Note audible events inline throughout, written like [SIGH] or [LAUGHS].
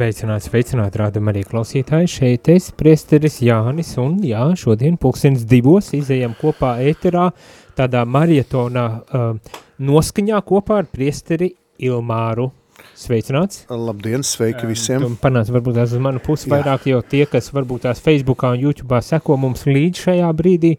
Sveicināts, sveicināt rādam arī klausītāji. Šeit es, priesteris Jānis, un jā, šodien pulkstens divos izējam kopā ēterā, tādā marietonā uh, noskaņā kopā ar priesteri Ilmāru. Sveicināts. Labdien, sveiki visiem. Um, panāc varbūt tās uz manu pusi jā. vairāk, jo tie, kas varbūt tās Facebookā un YouTube'ā seko mums līdz šajā brīdī,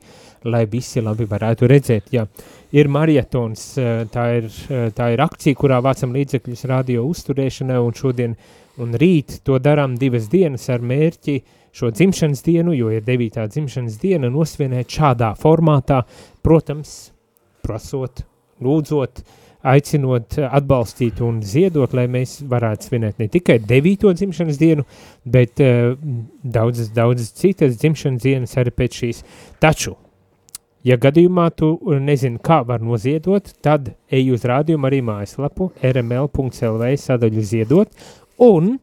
lai visi labi varētu redzēt, jā. Ir marietons, tā ir, tā ir akcija, kurā vācam līdzekļus radio uzturēšanai, un šodien uh, un rīt to darām divas dienas ar mērķi šo dzimšanas dienu, jo ir devītā dzimšanas diena, nosvinēt šādā formātā, protams, prasot, lūdzot, aicinot, atbalstīt un ziedot, lai mēs varētu svinēt ne tikai devīto dzimšanas dienu, bet uh, daudzas, daudzas citas dzimšanas dienas arī pēc šīs. Taču, ja gadījumā tu nezini, kā var noziedot, tad ej uz rādījumu arī mājaslapu rml.lv sadaļu ziedot un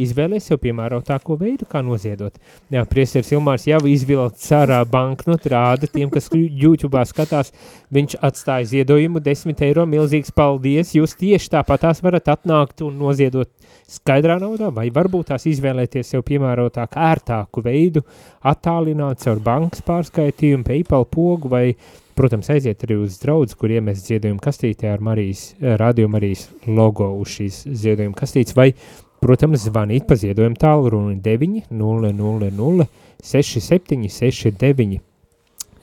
izvēlēs sev piemērotāko veidu, kā noziedot. Jā, priesteris Ilmārs jau izvilkt sārā banknotu, rāda tiem, kas YouTube skatās, viņš atstāja ziedojumu 10 eiro, milzīgs paldies, jūs tieši tāpat tās varat atnākt un noziedot skaidrā naudā, vai varbūt tās izvēlēties sev piemērotāku, ērtāku veidu, attālināt caur bankas pārskaitījumu, PayPal pogu vai Protams, aiziet arī uz draudz, kur iemest ziedojumu kastītē ar Marijas, eh, radio Marijas logo uz šīs ziedojuma kastītes, vai, protams, zvanīt pa ziedojumu tālruni 9 0 0 0 6 7 6 9.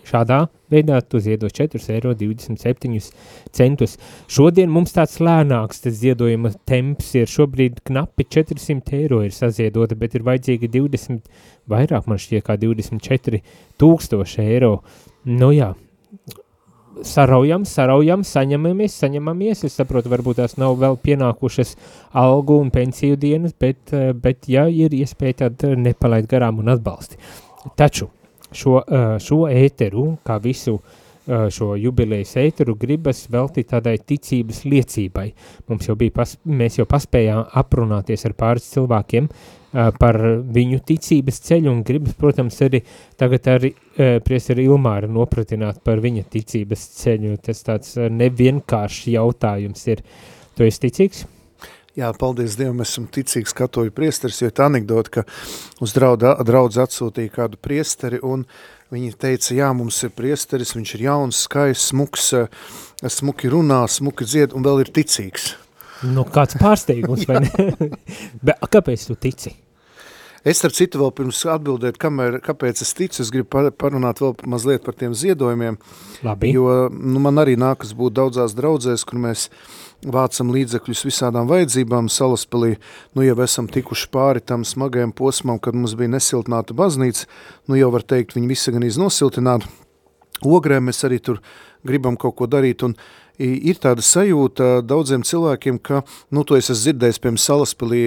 Šādā veidā tu ziedo 4,27 eiro. Šodien mums tāds lēnāks tas ziedojuma temps ir. Šobrīd knapi 400 eiro ir saziedota, bet ir vajadzīgi 20, vairāk man šķiet kā 24 tūkstoši eiro. Nu jā, saraujam, saraujam, saņemamies, saņemamies. Es saprotu, varbūt tās nav vēl pienākušas algu un pensiju dienas, bet, eh, bet ja ir iespēja, tad nepalaid garām un atbalsti. Taču šo, eh, šo ēteru, kā visu eh, šo jubilejas ēteru, gribas veltīt tādai ticības liecībai. Mums jau bija, pas, mēs jau paspējām aprunāties ar pāris cilvēkiem, uh, par viņu ticības ceļu un gribas, protams, arī tagad arī priesteri Ilmāra nopratināt par viņa ticības ceļu. Tas tāds nevienkāršs jautājums ir. Tu esi ticīgs? Jā, paldies Dievam, esmu ticīgs katoļu priesteris, jo tā anekdota, ka uz draudu, draudz atsūtīja kādu priesteri un viņi teica, jā, mums ir priesteris, viņš ir jauns, skaists, smuks, smuki runā, smuki dzied un vēl ir ticīgs. Nu, kāds pārsteigums, vai ne? [LAUGHS] [LAUGHS] Bet kāpēc tu tici? Es, starp citu, vēl pirms atbildēt, kamēr, kāpēc es ticu, es gribu parunāt vēl mazliet par tiem ziedojumiem. Labi. Jo nu, man arī nākas būt daudzās draudzēs, kur mēs vācam līdzekļus visādām vajadzībām. Salaspilī nu, jau esam tikuši pāri tam smagajam posmam, kad mums bija nesiltināta baznīca. Nu, jau var teikt, viņi visi gan iznosiltināti. Ogrē mēs arī tur gribam kaut ko darīt, un ir tāda sajūta daudziem cilvēkiem, ka, nu, to es esmu dzirdējis, piemēram, Salaspilī,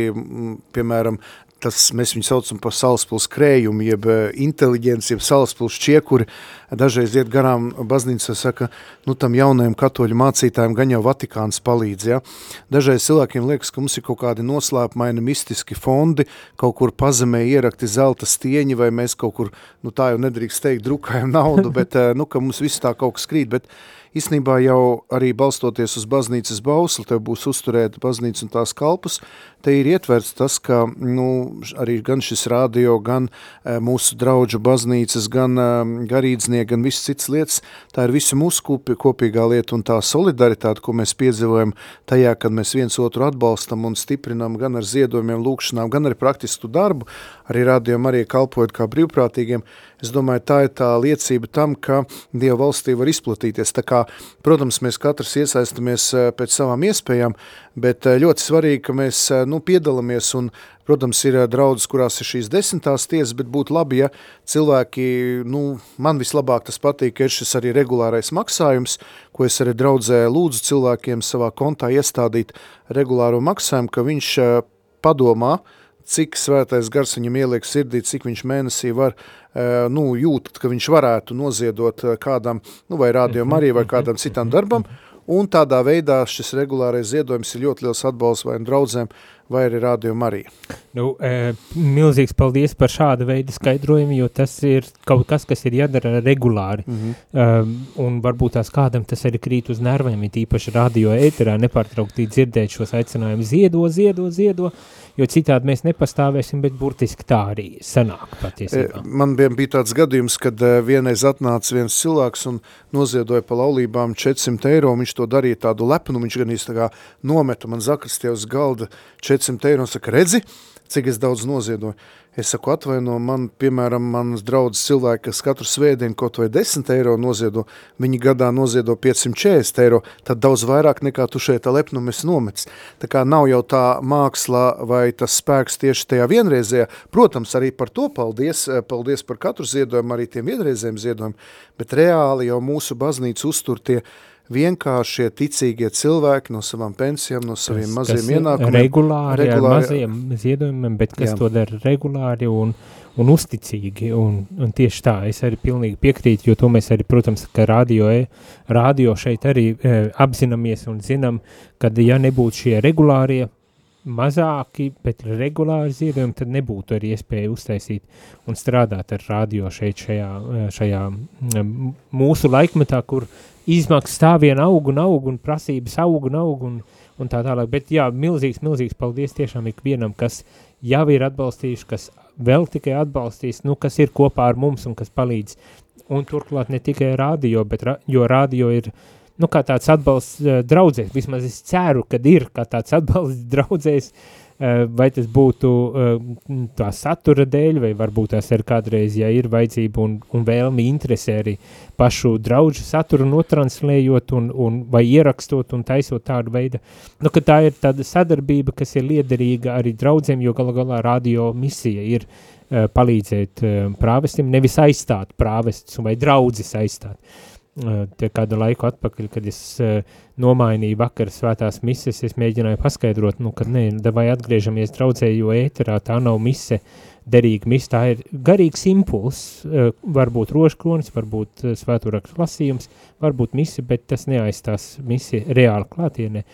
piemēram, tas mēs viņu saucam par salaspils krējumu, jeb eh, inteliģenci, jeb salaspils čiekuri, dažreiz iet garām baznīca saka, nu tam jaunajam katoļu mācītājiem gan jau Vatikāns palīdz, ja. Dažreiz cilvēkiem liekas, ka mums ir kaut kādi noslēpmaini mistiski fondi, kaut kur pazemē ierakti zelta stieņi, vai mēs kaut kur, nu tā jau nedrīkst teikt, drukājam naudu, [LAUGHS] bet, eh, nu, ka mums viss tā kaut kas krīt, bet īstenībā jau arī balstoties uz baznīcas bausli, tev būs uzturēta baznīca un tās kalpus, te ir ietverts tas, ka nu, arī gan šis radio, gan e, mūsu draudžu baznīcas, gan e, garīdznieki, gan viss cits lietas, tā ir visa mūsu kopīgā lieta un tā solidaritāte, ko mēs piedzīvojam tajā, kad mēs viens otru atbalstam un stiprinam gan ar ziedojumiem, lūkšanām, gan ar praktisku darbu, arī rādījām arī kalpojot kā brīvprātīgiem, es domāju, tā ir tā liecība tam, ka Dieva valstī var izplatīties. Tā kā, protams, mēs katrs iesaistamies eh, pēc savām iespējām, bet eh, ļoti svarīgi, ka mēs eh, nu, piedalāmies un, protams, ir draudzes, kurās ir šīs desmitās tiesas, bet būtu labi, ja cilvēki, nu, man vislabāk tas patīk, ka ir šis arī regulārais maksājums, ko es arī draudzē lūdzu cilvēkiem savā kontā iestādīt regulāro maksājumu, ka viņš padomā, uh, cik svētais gars viņam ieliek sirdī, cik viņš mēnesī var, eh, nu, jūt, ka viņš varētu noziedot eh, kādam, nu, vai rādījumam arī, vai kādam citam darbam, un tādā veidā šis regulārais ziedojums ir ļoti liels atbalsts vai draudzēm, vai arī rādījumam arī. Nu, e, milzīgs paldies par šādu veidu skaidrojumu, jo tas ir kaut kas, kas ir jādara regulāri. Mm -hmm. um, un varbūt tās kādam tas arī krīt uz nerviem, it īpaši radio ēterā nepārtraukti dzirdēt šos aicinājumus ziedo, ziedo, ziedo, jo citādi mēs nepastāvēsim, bet burtiski tā arī sanāk patiesībā. E, man vien bija tāds gadījums, kad vienreiz atnāca viens cilvēks un noziedoja pa laulībām 400 eiro, viņš to darīja tādu lepnu, viņš gan īsti tā kā nometa man zakristē uz galda 400 eiro un saka, redzi, cik es daudz noziedoju. Es saku, atvaino, man, piemēram, manas draudzes cilvēki, kas katru svētdienu kaut vai 10 eiro noziedo, viņi gadā noziedo 540 eiro, tad daudz vairāk nekā tu šeit lepnumes nomets. Tā kā nav jau tā māksla vai tas spēks tieši tajā vienreizējā. Protams, arī par to paldies, paldies par katru ziedojumu, arī tiem vienreizējiem ziedojumiem, bet reāli jau mūsu baznīca uztur tie vienkāršie ticīgie cilvēki no savām pensijām, no saviem kas, maziem kas ienākumiem. Regulāri, regulāri ar maziem ziedojumiem, bet kas jā. to dara regulāri un, un uzticīgi. Un, un tieši tā, es arī pilnīgi piekrītu, jo to mēs arī, protams, ka radio, e, radio šeit arī e, apzināmies un zinām, kad ja nebūtu šie regulārie mazāki, bet regulāri ziedojumi, tad nebūtu arī iespēja uztaisīt un strādāt ar radio šeit šajā, e, šajā mūsu laikmetā, kur izmaksas tā vien aug un aug un prasības aug un aug un, un tā tālāk. Bet jā, milzīgs, milzīgs paldies tiešām ikvienam, kas jau ir atbalstījuši, kas vēl tikai atbalstīs, nu, kas ir kopā ar mums un kas palīdz. Un turklāt ne tikai radio, bet ra jo radio ir, nu, kā tāds atbalsts uh, draudzēs. Vismaz es ceru, kad ir kā tāds atbalsts [LAUGHS] draudzēs, uh, Eh, vai tas būtu eh, tā satura dēļ, vai varbūt tas ir kādreiz, ja ir vajadzība un, un vēlmi interesē arī pašu draudžu saturu notranslējot un, un vai ierakstot un taisot tādu veidu, nu, ka tā ir tāda sadarbība, kas ir liederīga arī draudzēm, jo gala galā radio misija ir uh, palīdzēt prāvestim, nevis aizstāt prāvestus vai draudzes aizstāt. Uh, Tie kādu laiku atpakaļ, kad es nomainīju vakar svētās mises, es mēģināju paskaidrot, nu, ka nē, vai atgriežamies draudzē, jo ēterā tā nav mise, derīga mise, tā ir garīgs impuls, varbūt rožkronis, varbūt svētūrakstu lasījums, varbūt mise, bet tas neaizstās misi reāli klātienē.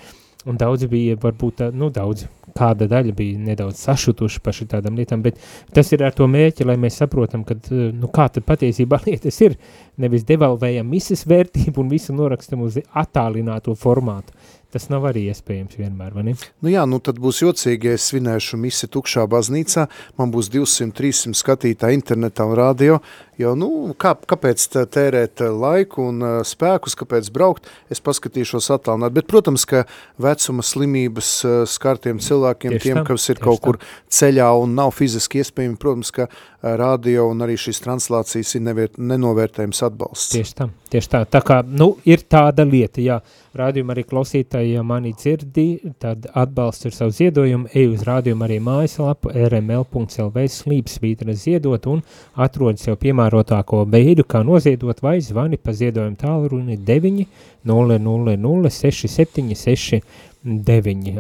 Un daudzi bija, varbūt, nu, daudz, kāda daļa bija nedaudz sašutuši par šitādām lietām, bet tas ir ar to mēķi, lai mēs saprotam, ka, nu, kā tad patiesībā [LAUGHS] lietas ir, nevis devalvējam misas vērtību un visu norakstam uz attālināto formātu. Tas nav arī iespējams vienmēr, vai ne? Nu jā, nu tad būs jocīgi, ja es svinēšu misi tukšā baznīcā, man būs 200-300 skatītā internetā un radio, jo, nu, kā, kāpēc tērēt laiku un uh, spēkus, kāpēc braukt, es paskatīšos attālināt, bet, protams, ka vecuma slimības uh, skartiem cilvēkiem, tieši tiem, tam, kas ir kaut tā. kur ceļā un nav fiziski iespējami, protams, ka radio un arī šīs translācijas ir neviet, nenovērtējums atbalsts. Tieši tā, tieši tā, tā kā, nu, ir tāda lieta, jā, rādījuma arī klausītāji, ja mani dzirdi, tad atbalsts ir savu ziedojumu, ej uz rādījumu arī mājaslapu rml.lv slīpsvītra ziedot un atrod sev piemērotāko veidu, kā noziedot vai zvani pa ziedojumu tālruni 9 0 0 0 6 7 6 9.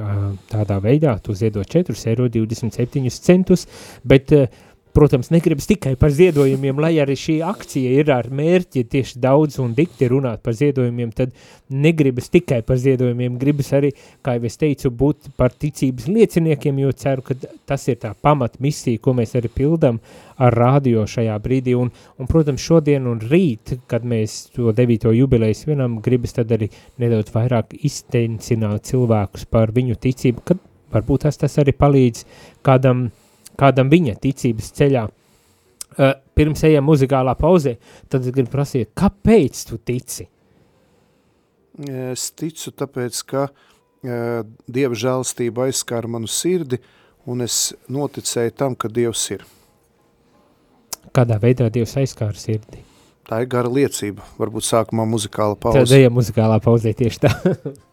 Tādā veidā tu ziedot 4,27 eiro, bet uh, protams, negribas tikai par ziedojumiem, lai arī šī akcija ir ar mērķi tieši daudz un dikti runāt par ziedojumiem, tad negribas tikai par ziedojumiem, gribas arī, kā jau es teicu, būt par ticības lieciniekiem, jo ceru, ka tas ir tā pamat misija, ko mēs arī pildam ar radio šajā brīdī, un, un protams, šodien un rīt, kad mēs to 9. jubilejas vienam, gribas tad arī nedaudz vairāk iztencināt cilvēkus par viņu ticību, kad varbūt tas, tas arī palīdz kādam kādam viņa ticības ceļā, uh, pirms ejam muzikālā pauzē, tad es gribu prasīt, kāpēc tu tici? Es ticu tāpēc, ka uh, Dieva žēlstība aizskāra manu sirdi, un es noticēju tam, ka Dievs ir. Kādā veidā Dievs aizskāra sirdi? Tā ir gara liecība, varbūt sākumā muzikāla pauze. Tad ejam muzikālā pauzē tieši tā. [LAUGHS]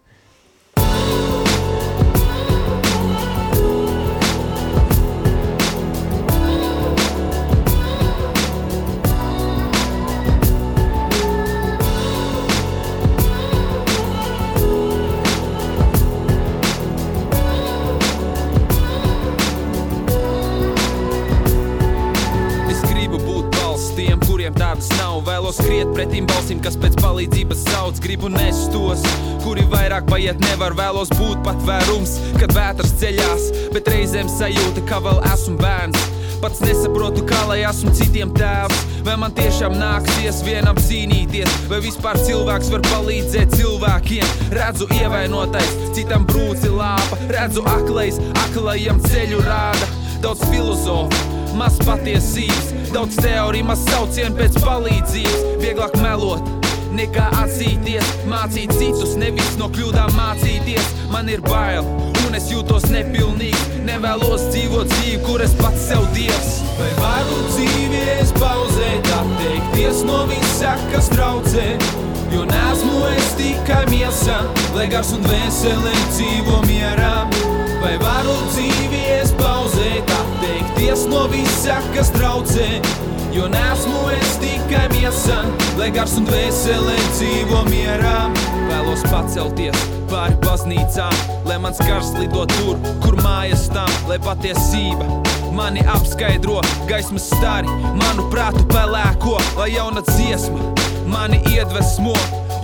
pretim balsim, kas pēc palīdzības sauc, gribu nest tos, kuri vairāk paiet nevar. Vēlos būt patvērums, kad vētras ceļās, bet reizēm sajūta, ka vēl esmu bērns. Pats nesaprotu, kā lai esmu citiem tēvs. Vai man tiešām nāksies vienam cīnīties, vai vispār cilvēks var palīdzēt cilvēkiem? Redzu, ievainotais, citam brūci lāpa, redzu, aklais, aklajam ceļu rāda. Daudz filozofu, maz patiesības, daudz teoriju, maz saucienu pēc palīdzības, vieglāk melot nekā atzīties, mācīt citus, nevis no kļūdām mācīties. Man ir bail, un es jūtos nepilnīgs. Nevēlos dzīvot dzīvi, kur es pats sev dievs. Vai varu dzīvies pauzēt, atteikties no visa, kas traucē? Jo nesmu es tikai miesa, lai gars un veseli dzīvo mierā. Vai varu dzīvies pauzēt, atteikties no visa, kas traucē? Jo nesmu es tikai miesa, lai gars un dvēselē dzīvo mierā. Vēlos pacelties pāri baznīcām, lai mans gars lido tur, kur mājas tam, lai patiesība mani apskaidro gaismas stari, manu prātu pelēko, lai jauna dziesma mani iedvesmo.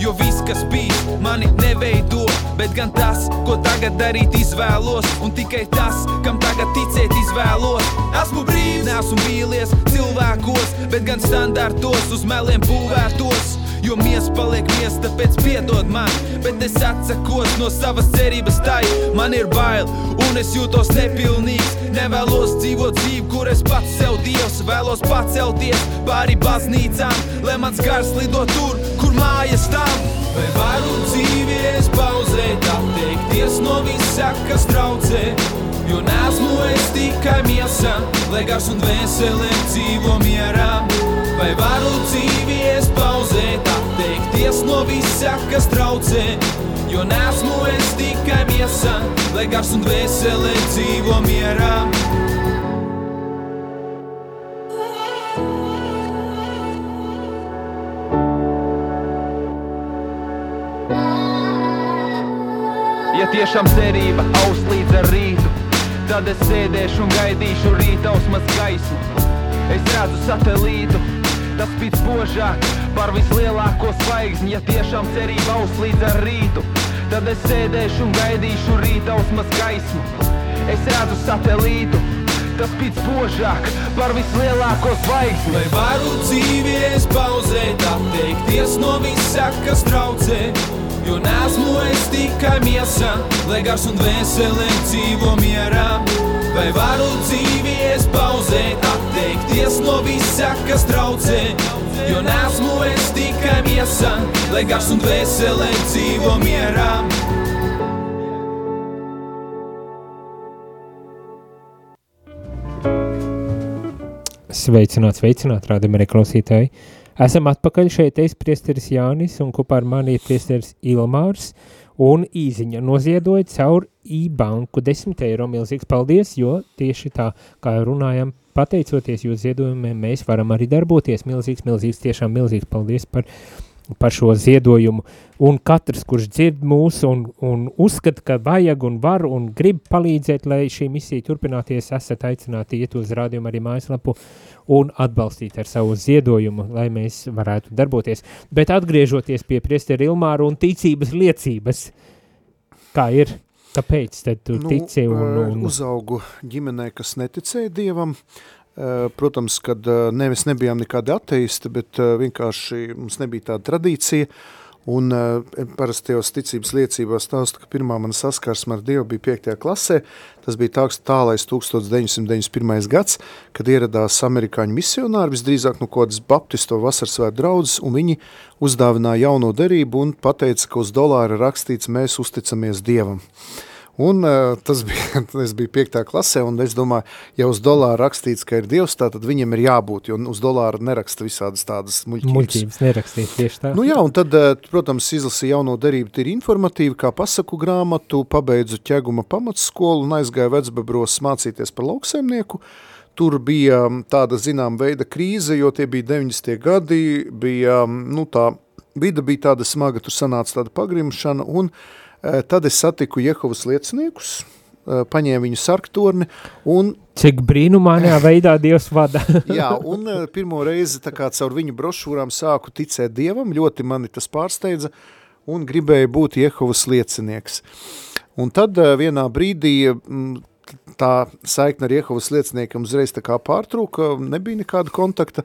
Jo viss, kas bijis, mani neveido, bet gan tas, ko tagad darīt, izvēlos. Un tikai tas, kam tagad ticēt, izvēlos. Esmu brīvs, nesmu vīlies cilvēkos, bet gan standartos uz meliem būvētos. Jo mies paliek mies, tāpēc piedod man, bet es atsakos no savas cerības tai. Man ir bail, un es jūtos nepilnīgs. Nevēlos dzīvot dzīvi, kur es pats sev dievs, vēlos pacelties pāri baznīcām, lai mans gars lido tur, kur mājas tam. Vai varu dzīvies pauzēt, atteikties no visa, kas traucē? Jo nesmu es tikai miesa, lai gars un veselēm dzīvo mierā. Vai varu dzīvies pauzēt, atteikties no visa, kas traucē? Jo nesmu es tikai miesa, lai gars un veselē dzīvo mierā. Tiešām cerība aus līdz ar rītu, tad es sēdēšu un gaidīšu rītausmas gaismu. Es redzu satelītu, tas spīd spožāk par vislielāko zvaigzni. Ja tiešām cerība aus līdz ar rītu, tad es sēdēšu un gaidīšu rītausmas gaismu. Es redzu satelītu, tas spīd spožāk par vislielāko zvaigzni. Vai varu dzīvies pauzēt, atteikties no visa, kas traucē? Jo nesmu es tikai miesa, lai gars un dvēselē dzīvo mierā. Vai varu dzīvies pauzēt, atteikties no visa, kas traucē? Jo nesmu es tikai miesa, lai gars un dvēselē dzīvo mierā. Sveicināt, sveicināt, rādam arī klausītāji. Esam atpakaļ šeit, es priesteris Jānis un kopā ar mani ir priesteris Ilmārs un īziņa noziedoja caur e-banku 10 eiro milzīgs paldies, jo tieši tā, kā runājam, pateicoties jūsu ziedojumiem, mēs varam arī darboties. Milzīgs, milzīgs, tiešām milzīgs paldies par par šo ziedojumu, un katrs, kurš dzird mūs un, un uzskata, ka vajag un var un grib palīdzēt, lai šī misija turpināties, esat aicināti iet uz rādījumu arī mājaslapu un atbalstīt ar savu ziedojumu, lai mēs varētu darboties. Bet atgriežoties pie priesteri Ilmāra un ticības liecības, kā ir? Kāpēc tad tu nu, tici un, un... Uzaugu ģimenē, kas neticēja Dievam, Eh, protams, kad eh, nevis nebijām nekādi ateisti, bet eh, vienkārši mums nebija tāda tradīcija, un parasti jau ticības liecībās stāsta, ka pirmā mana saskarsme ar Dievu bija 5. klasē, tas bija tāds tālais 1991. gads, kad ieradās amerikāņu misionāri, visdrīzāk no kādas baptisto vasarsvētu draudzes, un viņi uzdāvināja jauno derību un pateica, ka uz dolāra rakstīts mēs uzticamies Dievam. Uh, Un uh, tas bija, [LAUGHS] tas bija piektā klasē, un es domāju, ja uz dolāra rakstīts, ka ir Dievs, tā tad viņam ir jābūt, jo uz dolāra neraksta visādas tādas muļķības. Muļķības nerakstīt tieši tā. Nu jā, un tad, protams, izlasīja jauno derību, ir informatīva, kā pasaku grāmatu, pabeidzu ķeguma pamatskolu un aizgāju vecbebros mācīties par lauksaimnieku. Tur bija tāda, zinām, veida krīze, jo tie bija 90. gadi, bija, nu tā, vida bija tāda smaga, tur sanāca tāda pagrimšana, un uh, tad es satiku Jehovas lieciniekus, paņēma viņu sarktorni un Cik brīnumainā veidā Dievs vada. [LAUGHS] Jā, un pirmo reizi kā caur viņu brošūrām sāku ticēt Dievam, ļoti mani tas pārsteidza un gribēju būt Jehovas liecinieks. Un tad vienā brīdī tā saikne ar Jehovas lieciniekiem uzreiz tā kā pārtrūka, nebija nekāda kontakta,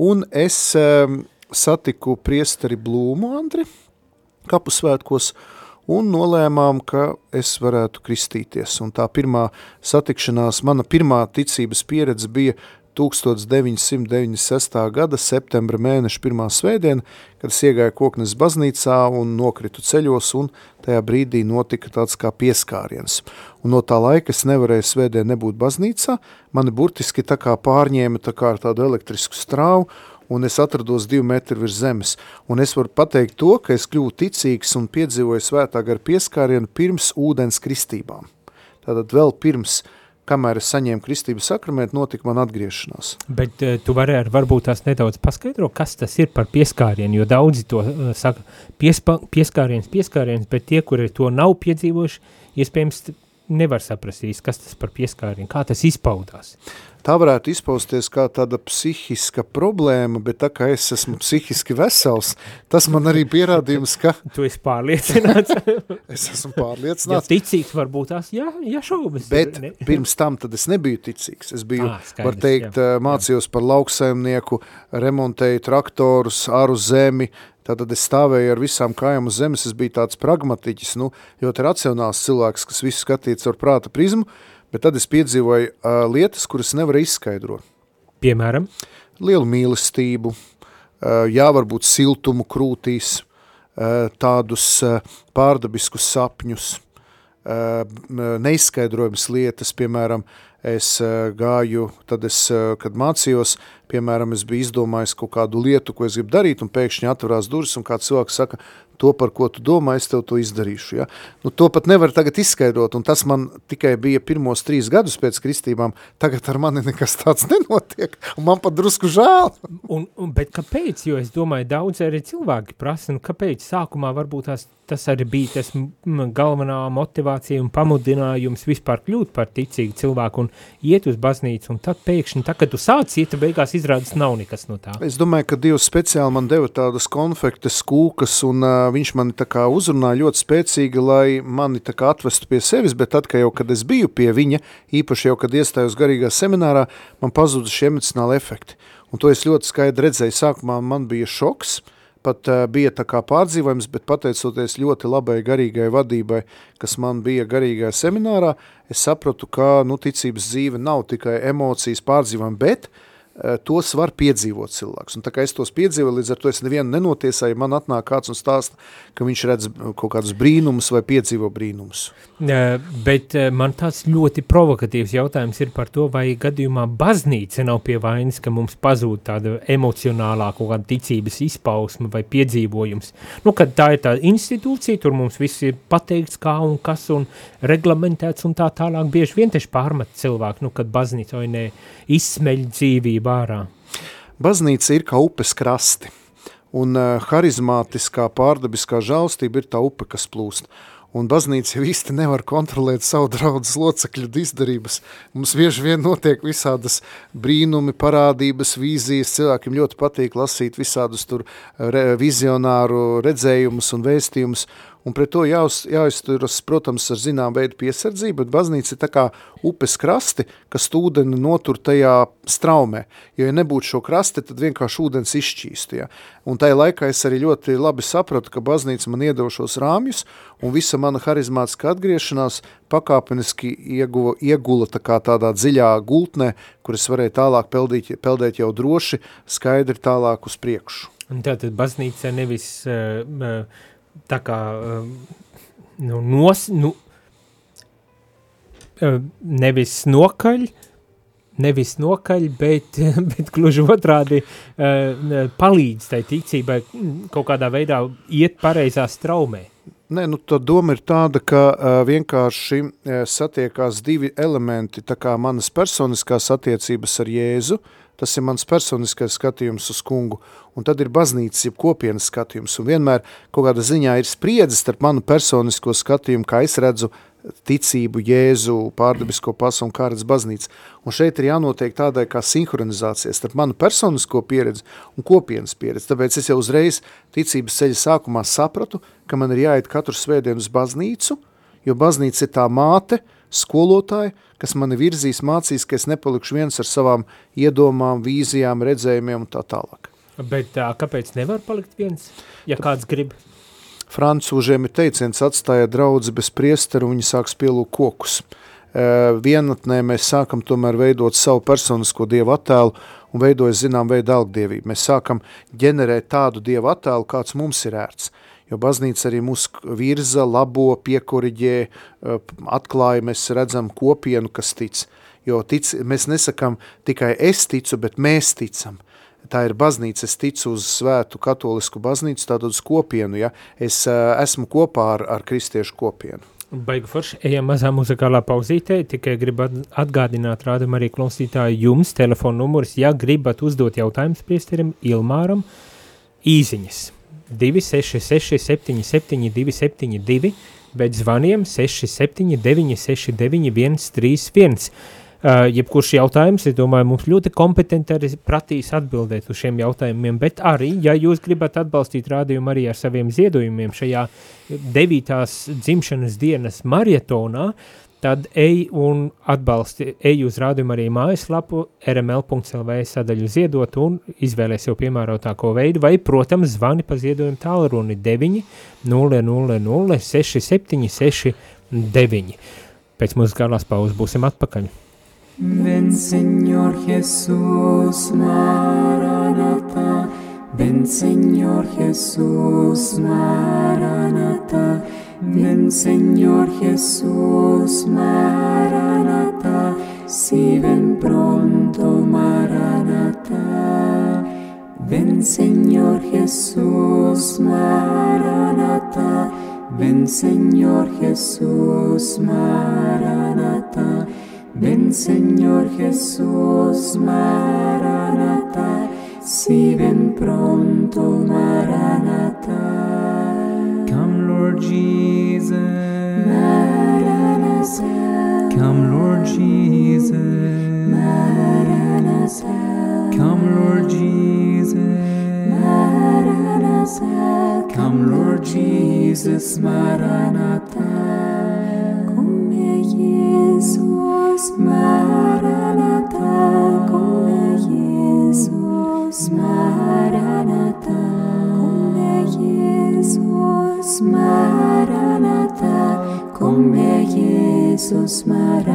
un es satiku priesteri Blūmu Andri kapusvētkos, un nolēmām, ka es varētu kristīties. Un tā pirmā satikšanās, mana pirmā ticības pieredze bija 1996. gada septembra mēneša pirmā svētdiena, kad es iegāju Koknes baznīcā un nokritu ceļos, un tajā brīdī notika tāds kā pieskāriens. Un no tā laika es nevarēju svētdien nebūt baznīcā, mani burtiski tā kā pārņēma tā kā ar tādu elektrisku strāvu, un es atrados divu metru virs zemes. Un es varu pateikt to, ka es kļuvu ticīgs un piedzīvoju svētā gara pieskārienu pirms ūdens kristībām. Tātad vēl pirms, kamēr es saņēmu kristības sakramentu, notika man atgriešanās. Bet uh, tu vari ar varbūt tās nedaudz paskaidro, kas tas ir par pieskārienu, jo daudzi to uh, saka, piespa, pieskāriens, pieskāriens, bet tie, kuri to nav piedzīvojuši, iespējams nevar saprast īsti, kas tas par pieskārienu, kā tas izpaudās. Tā varētu izpausties kā tāda psihiska problēma, bet tā kā es esmu psihiski vesels, tas man arī pierādījums, ka... [LAUGHS] Tu esi pārliecināts. [LAUGHS] es esmu pārliecināts. Ja ticīgs varbūt tās, jā, jā šaubas. Bet ne? [LAUGHS] pirms tam tad es nebiju ticīgs. Es biju, ah, skaidrs, var teikt, jā, mācījos jā. par lauksaimnieku, remontēju traktorus, āru zemi, Tātad es stāvēju ar visām kājām uz zemes, es biju tāds pragmatiķis, nu, ļoti racionāls cilvēks, kas visu skatīts ar prāta prizmu, bet tad es piedzīvoju uh, lietas, kuras nevar izskaidrot. Piemēram? Lielu mīlestību, uh, jā, varbūt siltumu krūtīs, uh, tādus uh, pārdabiskus sapņus, uh, neizskaidrojums lietas, piemēram, es uh, gāju, tad es, uh, kad mācījos, piemēram, es biju izdomājis kaut kādu lietu, ko es gribu darīt, un pēkšņi atverās durvis, un kāds cilvēks saka, to, par ko tu domā, es tev to izdarīšu. Ja? Nu, to pat nevar tagad izskaidrot, un tas man tikai bija pirmos trīs gadus pēc kristībām, tagad ar mani nekas tāds [LAUGHS] nenotiek, un man pat drusku žēl. Un, un, bet kāpēc? Jo es domāju, daudz arī cilvēki prasa, nu kāpēc sākumā varbūt tās tas arī bija tas galvenā motivācija un pamudinājums vispār kļūt par ticīgu cilvēku un iet uz baznīcu, un tad pēkšņi, tā, kad tu sāc iet, beigās izrādas nav nekas no tā. Es domāju, ka Dievs speciāli man deva tādas konfektes, kūkas, un uh, viņš mani tā kā uzrunāja ļoti spēcīgi, lai mani tā kā atvestu pie sevis, bet tad, ka jau, kad es biju pie viņa, īpaši jau, kad iestājos garīgā seminārā, man pazuda šie emocionāli efekti. Un to es ļoti skaidri redzēju, sākumā man bija šoks, pat uh, bija tā kā pārdzīvojums, bet pateicoties ļoti labai garīgai vadībai, kas man bija garīgā seminārā, es sapratu, ka nu, ticības dzīve nav tikai emocijas pārdzīvojumi, bet uh, tos var piedzīvot cilvēks. Un tā kā es tos piedzīvoju, līdz ar to es nevienu nenotiesāju, man atnāk kāds un stāsta, ka viņš redz kaut kādus brīnumus vai piedzīvo brīnumus. Bet eh, man tāds ļoti provokatīvs jautājums ir par to, vai gadījumā baznīca nav pie vainas, ka mums pazūd tāda emocionālā kaut kāda ticības izpausme vai piedzīvojums. Nu, kad tā ir tā institūcija, tur mums viss ir pateikts kā un kas un reglamentēts un tā tālāk, bieži vien tieši pārmet cilvēku, nu, kad baznīca vai ne izsmeļ dzīvību kustība ārā? Baznīca ir kā upes krasti, un uh, harizmātiskā pārdabiskā žālstība ir tā upe, kas plūst. Un baznīca jau īsti nevar kontrolēt savu draudzes locekļu izdarības. Mums bieži vien notiek visādas brīnumi, parādības, vīzijas. Cilvēkiem ļoti patīk lasīt visādus tur re, vizionāru redzējumus un vēstījumus. Un pret to jāuz, jāizturas, protams, ar zinām veidu piesardzību, bet baznīca ir tā kā upes krasti, kas ūdeni notur tajā straumē. Jo, ja nebūtu šo krasti, tad vienkārši ūdens izšķīst. Ja? Un tajā laikā es arī ļoti labi sapratu, ka baznīca man iedeva šos rāmjus, un visa mana harizmātiskā atgriešanās pakāpeniski ieguva, iegula tā kā tādā dziļā gultnē, kur es varēju tālāk peldīt, peldēt jau droši, skaidri tālāk uz priekšu. Tātad baznīca nevis uh, uh, tā kā um, nu, nos, nu, uh, nevis nokaļ, nevis nokaļ, bet, [LAUGHS] bet gluži otrādi uh, palīdz tai ticībai kaut kādā veidā iet pareizā straumē. Nē, nu tā doma ir tāda, ka uh, vienkārši uh, satiekās divi elementi, tā kā manas personiskās attiecības ar Jēzu, tas ir mans personiskais skatījums uz kungu, un tad ir baznīcas, jeb kopienas skatījums, un vienmēr kaut kāda ziņā ir spriedzes starp manu personisko skatījumu, kā es redzu ticību, Jēzu, pārdabisko pasu un kā redz baznīca. Un šeit ir jānotiek tādai kā sinhronizācija starp manu personisko pieredzi un kopienas pieredzi. Tāpēc es jau uzreiz ticības ceļa sākumā sapratu, ka man ir jāiet katru svētdienu uz baznīcu, jo baznīca ir tā māte, skolotāja, kas mani virzīs, mācīs, ka es nepalikšu viens ar savām iedomām, vīzijām, redzējumiem un tā tālāk. Bet tā, kāpēc nevar palikt viens, ja kāds grib? Francūžiem ir teiciens atstāja draudzi bez priesteru, viņi sāks pielūk kokus. Vienatnē mēs sākam tomēr veidot savu personisko dievu attēlu un veidojas zinām veidu algdievību. Mēs sākam ģenerēt tādu dievu attēlu, kāds mums ir ērts. Jo baznīca arī mūs virza, labo, piekoriģē, e, atklāja, mēs redzam kopienu, kas tic. Jo tic, mēs nesakam tikai es ticu, bet mēs ticam. Tā ir baznīca, es ticu uz svētu katolisku baznīcu, tātad uz kopienu, ja, es uh, esmu kopā ar, ar kristiešu kopienu. Baigu forši, ejam mazā muzikālā pauzītē, tikai gribu atgādināt rādam arī klausītāju jums telefonu numurs, ja gribat uzdot jautājumus priesterim Ilmāram, īziņas 266 77 272, bet zvaniem 679 69 131. Uh, jebkurš jautājums, es domāju, mums ļoti kompetenti arī pratīs atbildēt uz šiem jautājumiem, bet arī, ja jūs gribat atbalstīt rādījumu arī ar saviem ziedojumiem šajā devītās dzimšanas dienas marietonā, tad ej un atbalsti, ej uz rādījumu arī mājaslapu rml.lv sadaļu ziedot un izvēlēs jau piemērotāko veidu, vai, protams, zvani pa ziedojumu tālruni 9 000 67 69. Pēc muzikālās pauzes būsim atpakaļ. Ven Señor Jesús, Maranata. Ven Señor Jesús, Maranata. Ven Señor Jesús, Maranata. Si ven pronto, Maranata. Ven Señor Jesús, Maranata. Ven Señor Jesús, Maranata. Ven Señor Jesús, Maranata, si ven pronto, Maranata. Lord Jesus, come Lord Jesus, come Lord Jesus, come Lord Jesus, Maranata. Jesus, Maranata.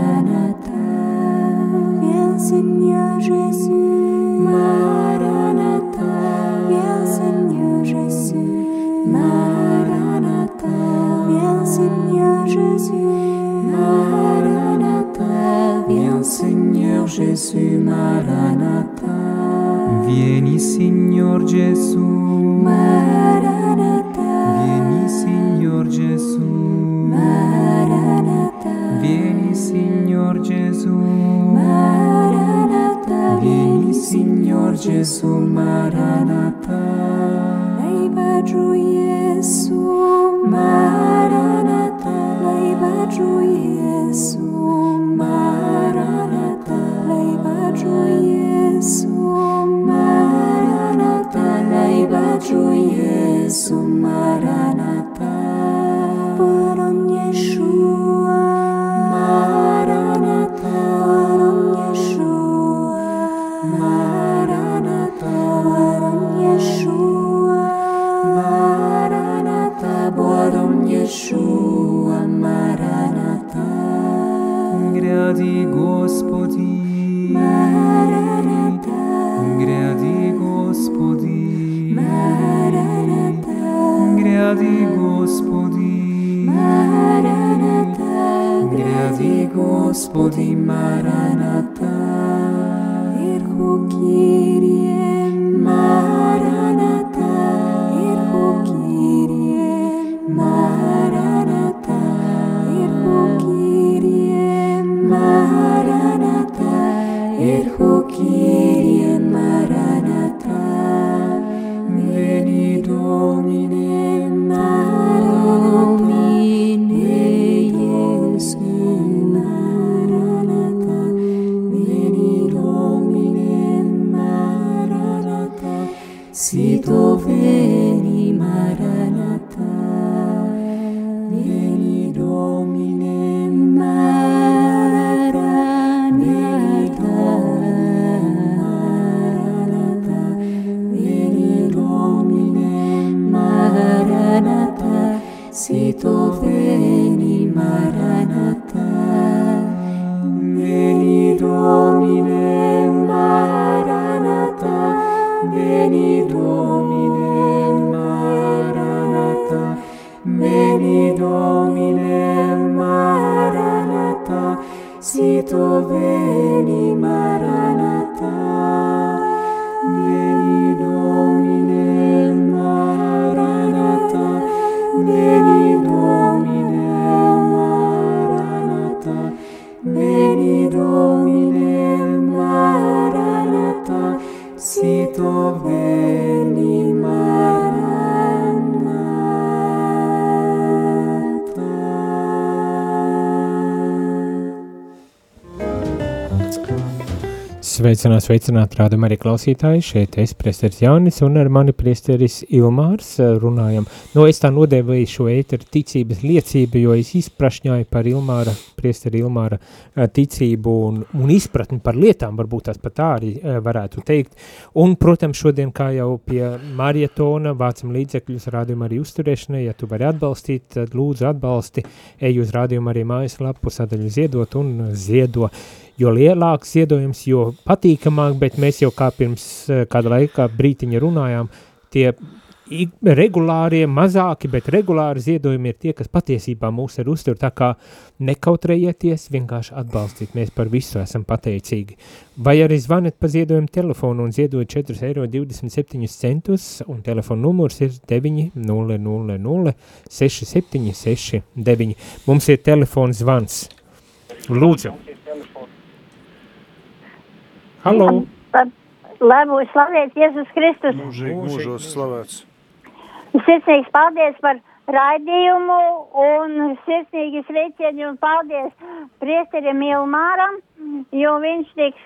Yeshua, Maranatha. Gradi Gospodi, Maranatha. gradi Gospodi, Maranatha. gradi Gospodi, Maranatha. Gradi Gospodi, Maranatha. Tu veni Maranatha, veni Domine Maranatha, veni Domine Maranatha, veni Domine Maranatha, si tu veni Sveicināt, sveicināt, rādam arī klausītāji, šeit es priesteris Jānis un ar mani priesteris Ilmārs eh, runājam. No es tā nodevēju šo eiteri ticības liecību, jo es izprašņāju par Ilmāra, priesteri Ilmāra eh, ticību un, un izpratni par lietām, varbūt tās pat tā arī eh, varētu teikt. Un, protams, šodien kā jau pie marietona vācam līdzekļus rādījumu arī uzturēšanai, ja tu vari atbalstīt, tad lūdzu atbalsti, ej uz rādījumu arī mājaslapu, sadaļu ziedot un ziedo jo lielāks ziedojums, jo patīkamāk, bet mēs jau kā pirms eh, kāda laika brītiņa runājām, tie regulārie, mazāki, bet regulāri ziedojumi ir tie, kas patiesībā mūs ir uztur, tā kā nekautrējieties, vienkārši atbalstīt, mēs par visu esam pateicīgi. Vai arī zvanat pa ziedojumu telefonu un ziedojat 4,27 centus, un telefona numurs ir 900 676 Mums ir telefons zvans. Lūdzu. Halo! Lai būtu slavēts Jēzus Kristus. Mūžīgi, mūžos slavēts. Sirsnīgs paldies par raidījumu un sirsnīgi sveicieni un paldies priesterim Ilmāram, jo viņš tiks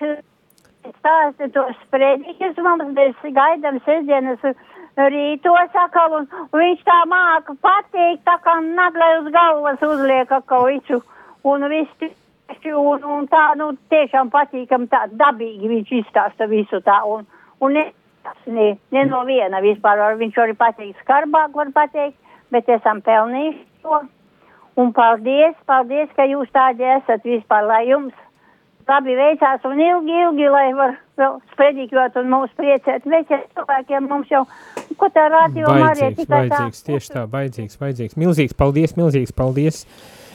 stāsta tos prediķus mums, mēs gaidām sestdienas rītos atkal, un, viņš tā māka pateikt, tā kā naglai uz galvas uzliek atkal visu, un viss un, un tā, nu, tiešām patīkam tā dabīgi viņš izstāsta visu tā, un, un ne, ne, ne no viena vispār, var, viņš arī pateikt skarbāk var pateikt, bet esam pelnījuši to, un paldies, paldies, ka jūs tādi esat vispār, lai jums labi veicās un ilgi, ilgi, lai var vēl spredīkot un mūs priecēt, veicēt cilvēkiem mums jau, ko tā radio Marija tikai tā. vajadzīgs, tieši tā, vajadzīgs, vajadzīgs. Milzīgs paldies, milzīgs paldies.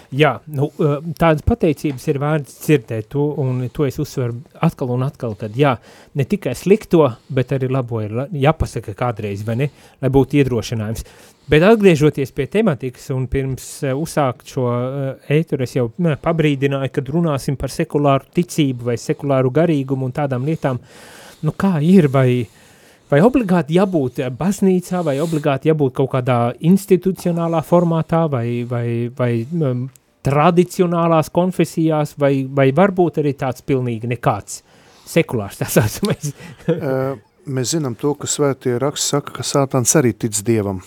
Jā, nu, uh, tādas pateicības ir vērts dzirdēt, to, un to es uzsveru atkal un atkal, tad jā, ne tikai slikto, bet arī labo ir jāpasaka kādreiz, vai ne, lai būtu iedrošinājums. Bet atgriežoties pie tematikas un pirms uh, uzsākt šo uh, ēturu, es jau ne, pabrīdināju, kad runāsim par sekulāru ticību vai sekulāru garīgumu un tādām lietām, nu kā ir, vai, vai obligāti jābūt baznīcā, vai obligāti jābūt kaut kādā institucionālā formātā, vai, vai, vai tradicionālās konfesijās, vai, vai varbūt arī tāds pilnīgi nekāds sekulārs, tā saucamais. Eh, [LAUGHS] Mēs zinām to, ka svētie raksti saka, ka sātans arī tic Dievam.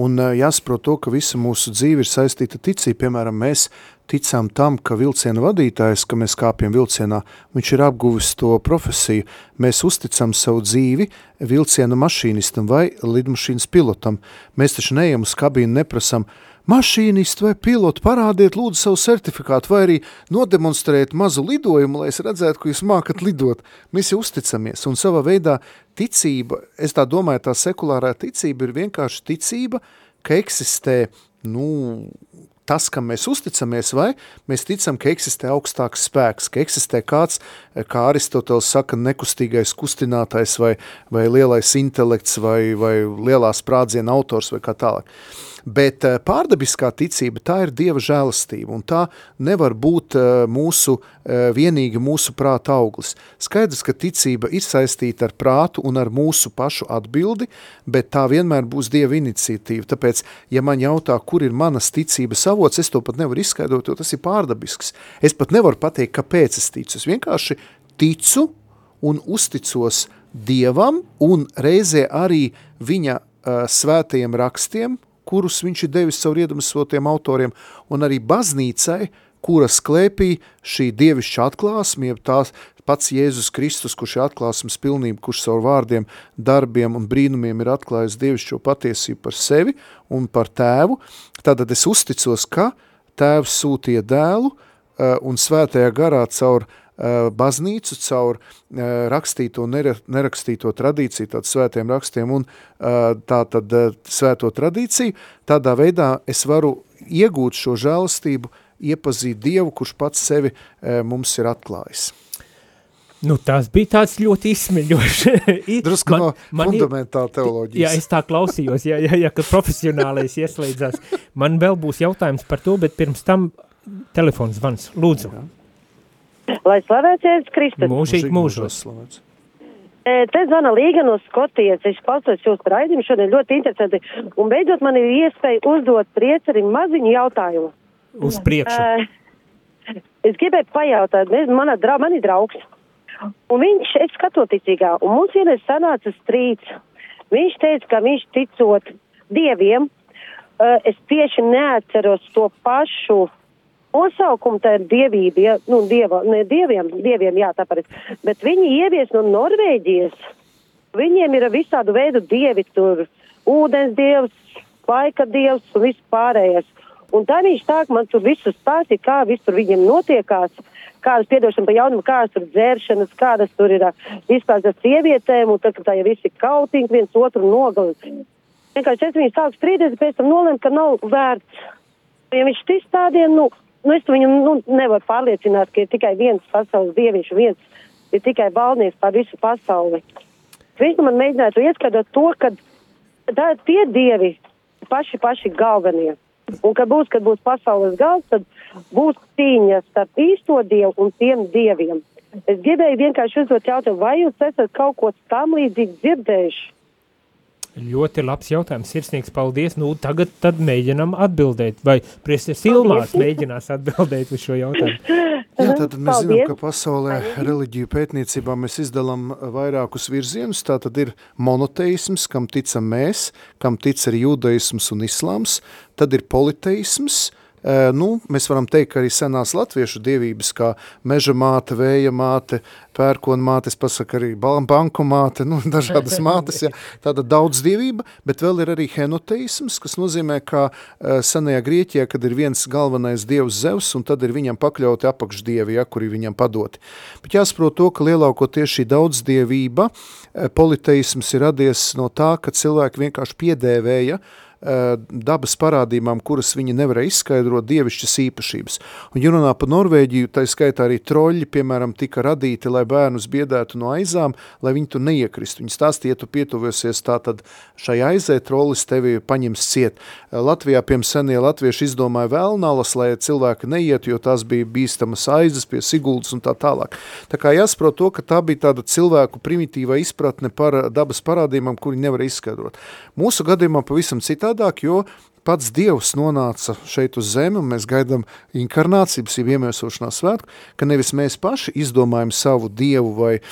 Un jāsaprot to, ka visa mūsu dzīve ir saistīta ticība. Piemēram, mēs ticām tam, ka vilciena vadītājs, ka mēs kāpjam vilcienā, viņš ir apguvis to profesiju. Mēs uzticam savu dzīvi vilciena mašīnistam vai lidmašīnas pilotam. Mēs taču neejam uz kabīnu, neprasam, mašīnistu vai pilotu parādiet lūdzu savu certifikātu vai arī nodemonstrēt mazu lidojumu, lai es redzētu, ka jūs mākat lidot. Mēs jau uzticamies un savā veidā ticība, es tā domāju, tā sekulārā ticība ir vienkārši ticība, ka eksistē, nu, tas, kam mēs uzticamies, vai mēs ticam, ka eksistē augstāks spēks, ka eksistē kāds, kā Aristoteles saka, nekustīgais kustinātais vai, vai lielais intelekts vai, vai lielā sprādziena autors vai kā tālāk. Bet eh, pārdabiskā ticība tā ir Dieva žēlastība, un tā nevar būt eh, mūsu, eh, vienīgi mūsu prāta auglis. Skaidrs, ka ticība ir saistīta ar prātu un ar mūsu pašu atbildi, bet tā vienmēr būs Dieva iniciatīva. Tāpēc, ja man jautā, kur ir manas ticības avots, es to pat nevaru izskaidrot, jo tas ir pārdabisks. Es pat nevaru pateikt, kāpēc es ticu. Es vienkārši ticu un uzticos Dievam un reizē arī viņa uh, svētajiem rakstiem, kurus viņš ir devis savu iedomsotiem autoriem, un arī baznīcai, kuras klēpī šī dievišķa atklāsme, jeb tās pats Jēzus Kristus, kurš ir atklāsmes pilnība, kurš savu vārdiem, darbiem un brīnumiem ir atklājis dievišķo patiesību par sevi un par tēvu, tātad es uzticos, ka tēvs sūtīja dēlu uh, un svētajā garā caur uh, baznīcu caur rakstīto un nerakstīto tradīciju, tātad svētiem rakstiem un tātad svēto tradīciju, tādā veidā es varu iegūt šo žēlastību, iepazīt Dievu, kurš pats sevi mums ir atklājis. Nu, tas bija tāds ļoti izsmeļošs. [LAUGHS] Drusku man, no man fundamentāla teoloģijas. Jā, es tā klausījos, ja, ja, ja ka profesionālais ieslēdzās. Man vēl būs jautājums par to, bet pirms tam telefons zvans. Lūdzu. Jā. Lai slavēts Jēzus Kristus. Mūžīgi mūžos slavēts. E, te zvana Līga no Skotijas. Es klausos jūsu raidījumu šodien ļoti interesanti. Un beidzot man ir iespēja uzdot priecerim maziņu jautājumu. Uz priekšu. E, es gribēju pajautāt, mana dra, mani draugs. Un viņš, es skatoticīgā, un mums vienreiz sanāca strīds. Viņš teica, ka viņš ticot dieviem, uh, es tieši neatceros to pašu nosaukumu tā ir dievība, ja, nu, dieva, ne dieviem, dieviem, jā, tāpēc, bet viņi ievies no Norvēģijas, viņiem ir visādu veidu dievi tur, ūdens dievs, laika dievs un viss pārējais. Un tā viņš tā, man tur visu stāstīja, kā viss tur viņiem notiekās, kādas piedošana pa jaunumu, kādas tur dzēršanas, kādas tur ir vispār ar sievietēm, un tad, tā jau visi kautīgi viens otru nogalina. Vienkārši es viņu sāku strīdēs, pēc tam nolēmu, ka nav vērts. Ja viņš tic tādiem, nu, nu, es viņu nu, nevaru pārliecināt, ka ir tikai viens pasaules dievišķi, viens ir tikai valdnieks pār visu pasauli. Viņš man mēģināja ieskaidrot to, ka tā ir tie dievi, paši, paši galvenie. Un kad būs, kad būs pasaules gals, tad būs cīņa starp īsto dievu un tiem dieviem. Es gribēju vienkārši uzdot jautājumu, vai jūs esat kaut ko tam līdzīgi dzirdējuši? Ļoti labs jautājums, sirsnīgs paldies. Nu, tagad tad mēģinam atbildēt, vai priesties Ilmās mēģinās atbildēt uz šo jautājumu. Jā, tad mēs paldies. zinām, ka pasaulē reliģiju pētniecībā mēs izdalām vairākus virzienus. Tā tad ir monoteisms, kam ticam mēs, kam tic arī judaisms un islāms. Tad ir politeisms, uh, Nu, mēs varam teikt, ka arī senās latviešu dievības, kā meža māte, vēja māte, pērkona māte, es pasaku arī banku māte, nu, [LAUGHS] dažādas mātes, ja, tāda daudz dievība, bet vēl ir arī henoteisms, kas nozīmē, ka senajā Grieķijā, kad ir viens galvenais dievs Zevs, un tad ir viņam pakļauti apakšdievi, ja, kuri viņam padoti. Bet jāsaprot to, ka lielākoties šī daudzdievība, politeisms ir radies no tā, ka cilvēki vienkārši piedēvēja Eh, dabas parādībām, kuras viņi nevarēja izskaidrot dievišķas īpašības. Un, ja runā par Norvēģiju, tā skaitā arī troļi, piemēram, tika radīti, lai bērnus biedētu no aizām, lai viņi tur neiekristu. Viņi stāstīja, ja tu pietuviesies tā tad šai aizē, trolis tevi paņems ciet. Eh, Latvijā, piemēram, senie latvieši izdomāja vēlnalas, lai cilvēki neiet, jo tās bija bīstamas aizes pie Siguldas un tā tālāk. Tā kā jāsaprot to, ka tā bija tāda cilvēku primitīva izpratne par dabas parādībām, kuri nevar izskaidrot. Mūsu gadījumā pavisam citādi savādāk, jo pats Dievs nonāca šeit uz zemi, un mēs gaidām inkarnācijas, jau iemiesošanās svētku, ka nevis mēs paši izdomājam savu Dievu vai e,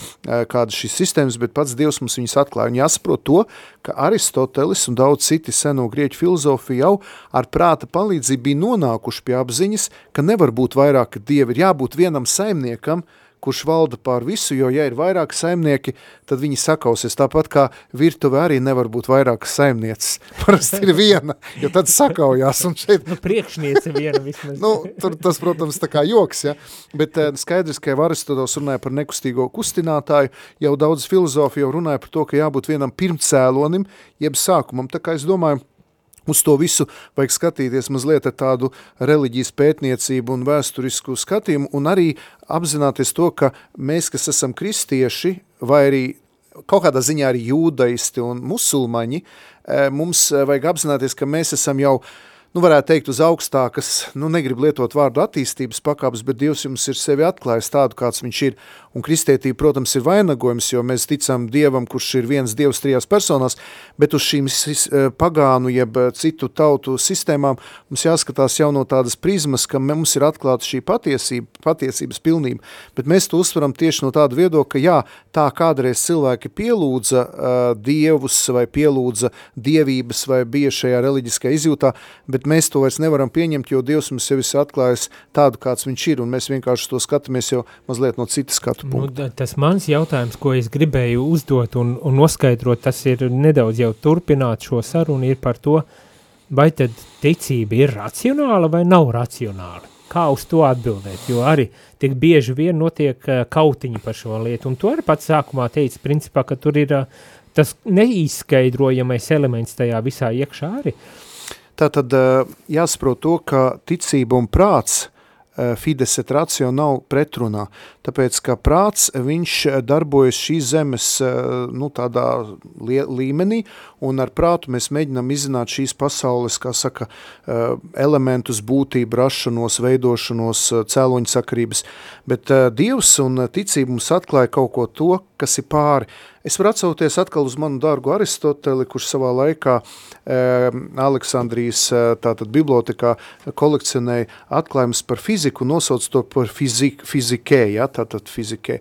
kādu šīs sistēmas, bet pats Dievs mums viņus atklāja. Un jāsaprot to, ka Aristotelis un daudz citi seno grieķu filozofi jau ar prāta palīdzību bija nonākuši pie apziņas, ka nevar būt vairāk Dievi, ir jābūt vienam saimniekam, kurš valda pār visu, jo, ja ir vairāki saimnieki, tad viņi sakausies. Tāpat kā virtuve arī nevar būt vairākas saimnieces. [LAUGHS] Parasti ir viena, jo tad sakaujās. Un šeit... nu, priekšniece viena vismaz. nu, tur tas, protams, tā kā joks, ja. Bet eh, skaidrs, ka jau Aristoteles runāja par nekustīgo kustinātāju, jau daudz filozofi jau runāja par to, ka jābūt vienam pirmcēlonim, jeb sākumam. Tā kā es domāju, Uz to visu vajag skatīties mazliet ar tādu reliģijas pētniecību un vēsturisku skatījumu un arī apzināties to, ka mēs, kas esam kristieši vai arī kaut kādā ziņā arī jūdaisti un musulmaņi, eh, mums vajag apzināties, ka mēs esam jau nu, varētu teikt, uz augstākas, nu, negribu lietot vārdu attīstības pakāpes, bet Dievs jums ir sevi atklājis tādu, kāds viņš ir, un kristietība, protams, ir vainagojums, jo mēs ticam Dievam, kurš ir viens Dievs trijās personās, bet uz šīm eh, pagānu, jeb eh, citu tautu sistēmām mums jāskatās jau no tādas prizmas, ka mums ir atklāta šī patiesība, patiesības pilnība, bet mēs to uzsveram tieši no tāda viedokļa, ka jā, tā kādreiz cilvēki pielūdza uh, dievus vai pielūdza dievības vai bija šajā reliģiskajā izjūtā, bet mēs to vairs nevaram pieņemt, jo Dievs mums sevis atklājas tādu, kāds viņš ir, un mēs vienkārši to skatāmies jau mazliet no citas skatu nu, punktu. Nu, tas mans jautājums, ko es gribēju uzdot un, un noskaidrot, tas ir nedaudz jau turpināt šo sarunu, ir par to, vai tad ticība ir racionāla vai nav racionāla. Kā uz to atbildēt, jo arī tik bieži vien notiek uh, kautiņi par šo lietu, un to arī pats sākumā teica, principā, ka tur ir uh, tas neizskaidrojamais elements tajā visā iekšā arī. Tā tad uh, jāsaprot to, ka ticība un prāts Eh, fides et ratio nav pretrunā, tāpēc, ka prāts, viņš darbojas šīs zemes eh, nu, tādā līmenī, un ar prātu mēs mēģinām izzināt šīs pasaules, kā saka, eh, elementus, būtību, rašanos, veidošanos, cēloņsakarības, bet Dievs un ticība mums atklāja kaut ko to, kas ir pāri, Es varu atsauties atkal uz manu dārgu Aristoteli, kurš savā laikā e, Aleksandrijas tātad bibliotekā kolekcionēja atklājumus par fiziku, nosauc to par fizik, fizikē, ja, tātad fizikē.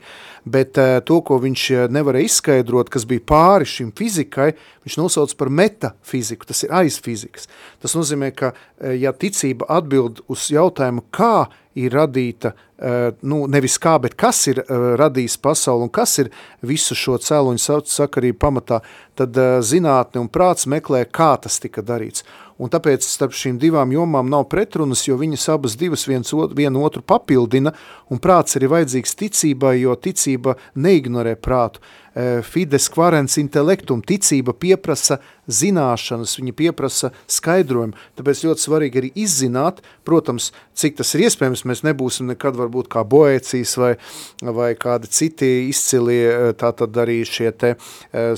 Bet e, to, ko viņš nevarēja izskaidrot, kas bija pāri šim fizikai, viņš nosauc par metafiziku, tas ir aiz fizikas. Tas nozīmē, ka ja ticība atbild uz jautājumu, kā ir radīta, eh, nu, nevis kā, bet kas ir eh, radījis pasauli un kas ir visu šo cēloņu sakarību pamatā, tad eh, zinātne un prāts meklē, kā tas tika darīts. Un tāpēc starp šīm divām jomām nav pretrunas, jo viņas abas divas viens otru, vienu otru papildina, un prāts arī vajadzīgs ticībai, jo ticība neignorē prātu. Eh, fides kvarens intelektum, ticība pieprasa zināšanas, viņa pieprasa skaidrojumu, tāpēc ļoti svarīgi arī izzināt, protams, cik tas ir iespējams, mēs nebūsim nekad varbūt kā boēcijas vai, vai kādi citi izcilie, eh, tātad arī šie te eh,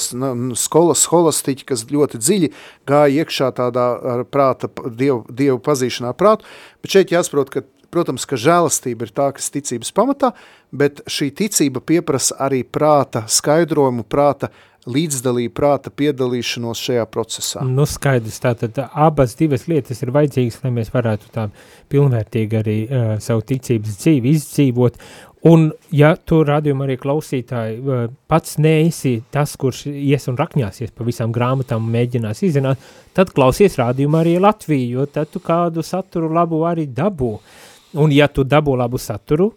skolas, holastiķi, kas ļoti dziļi gāja iekšā tādā prāta, dievu, dievu pazīšanā prātu, bet šeit jāsaprot, ka Protams, ka žēlastība ir tā, kas ticības pamatā, bet šī ticība pieprasa arī prāta skaidrojumu, prāta līdzdalību, prāta piedalīšanos šajā procesā. Nu skaidrs, tātad abas divas lietas ir vajadzīgas, lai mēs varētu tā pilnvērtīgi arī uh, savu ticības dzīvi izdzīvot, un ja tu radījumi arī klausītāji pats neesi tas, kurš ies un rakņāsies pa visām grāmatām un mēģinās izzināt, tad klausies rādījumu arī Latviju, jo tad tu kādu saturu labu arī dabū. Uh, Un ja tu dabū labu saturu,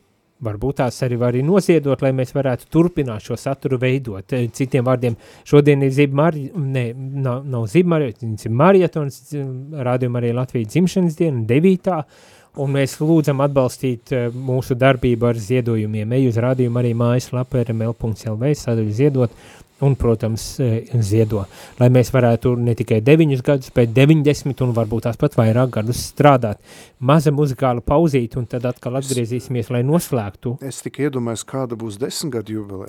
varbūt tās arī var arī noziedot, lai mēs varētu turpināt šo saturu veidot. Eh, citiem vārdiem, šodien ir zibmari, ne, nav, nav zibmari, ir marietons, rādījuma arī Latvijas dzimšanas diena, devītā, un mēs lūdzam atbalstīt uh, mūsu darbību ar ziedojumiem. Eju uz rādījumu arī mājaslapa rml.lv, sadaļu ziedot, un, protams, e, ziedo, lai mēs varētu ne tikai 9 gadus, bet 90 un varbūt tās pat vairāk gadus strādāt. Maza muzikāla pauzīte, un tad atkal atgriezīsimies, lai noslēgtu. Es tikai iedomājos, kāda būs 10 gadu jubilē.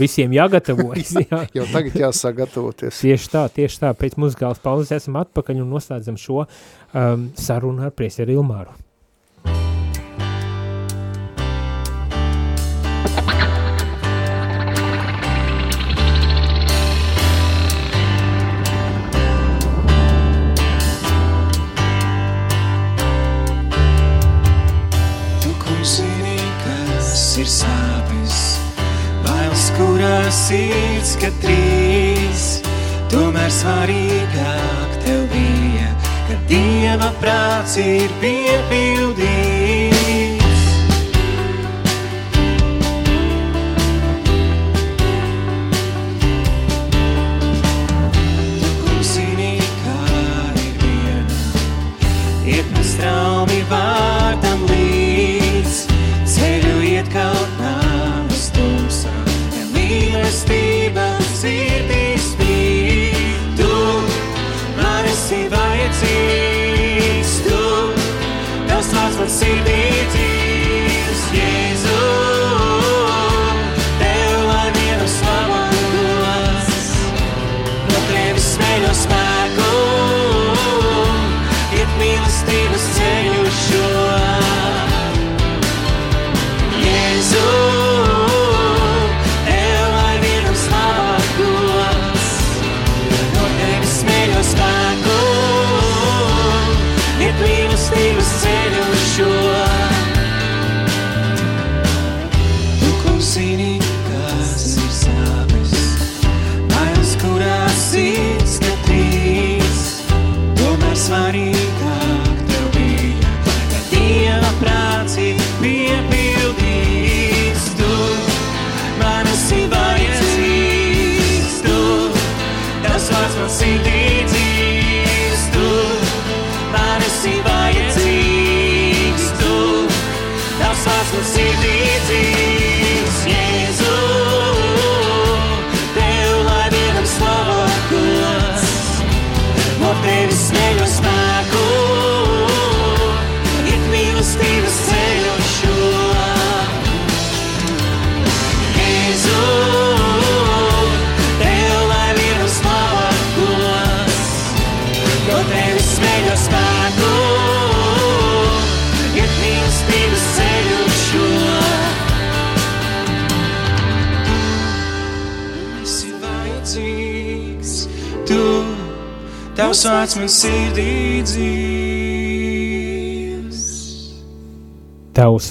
Visiem jāgatavojas. [LAUGHS] Jā. Jau tagad jāsāk gatavoties. tieši tā, tieši tā. Pēc muzikālas pauzes esam atpakaļ un noslēdzam šo um, sarunu ar prieseri Ilmāru. Sirds, ka trīs, tomēr svarīgāk tev bija, ka Dieva prāts ir piepildīts.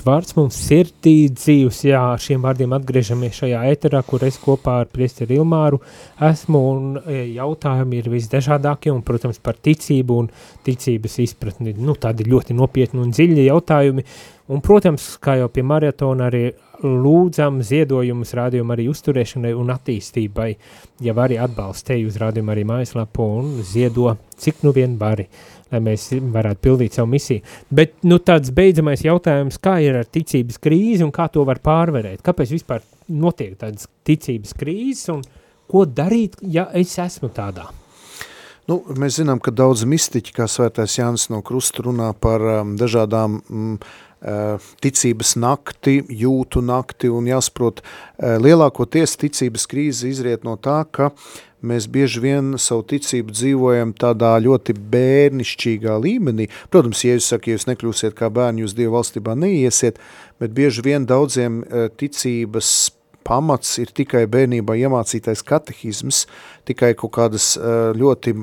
Vārds mums sirdī dzīvs, jā, ar šiem vārdiem atgriežamies šajā eterā, kur es kopā ar priesteri Ilmāru esmu, un e, jautājumi ir visdažādākie, un, protams, par ticību un ticības izpratni, nu, tādi ļoti nopietni un dziļi jautājumi, un, protams, kā jau pie maratona arī lūdzam ziedojumus rādījumu arī uzturēšanai un attīstībai, ja vari atbalstēji uz rādījumu arī mājaslapu un ziedo, cik nu vien vari, lai mēs varētu pildīt savu misiju. Bet, nu, tāds beidzamais jautājums, kā ir ar ticības krīzi un kā to var pārvarēt? Kāpēc vispār notiek tādas ticības krīzes un ko darīt, ja es esmu tādā? Nu, mēs zinām, ka daudz mistiķi, kā svētais Jānis no Krusta runā par um, dažādām mm, uh, ticības nakti, jūtu nakti, un jāsaprot, uh, lielākoties ticības krīze izriet no tā, ka mēs bieži vien savu ticību dzīvojam tādā ļoti bērnišķīgā līmenī. Protams, ja jūs saka, ja jūs nekļūsiet kā bērni, jūs Dievu valstībā neiesiet, bet bieži vien daudziem uh, ticības pamats ir tikai bērnībā iemācītais katehizms, tikai kaut kādas uh, ļoti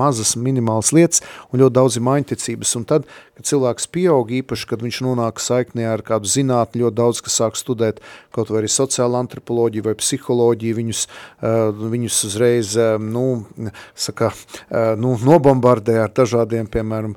mazas minimālas lietas un ļoti daudz ir maiņticības. Un tad, kad cilvēks pieaug, īpaši, kad viņš nonāk saiknē ar kādu zinātni, ļoti daudz, kas sāk studēt kaut vai arī sociāla antropoloģiju vai psiholoģiju, viņus, uh, viņus uzreiz, uh, nu, saka, nu, nobombardē ar dažādiem, piemēram,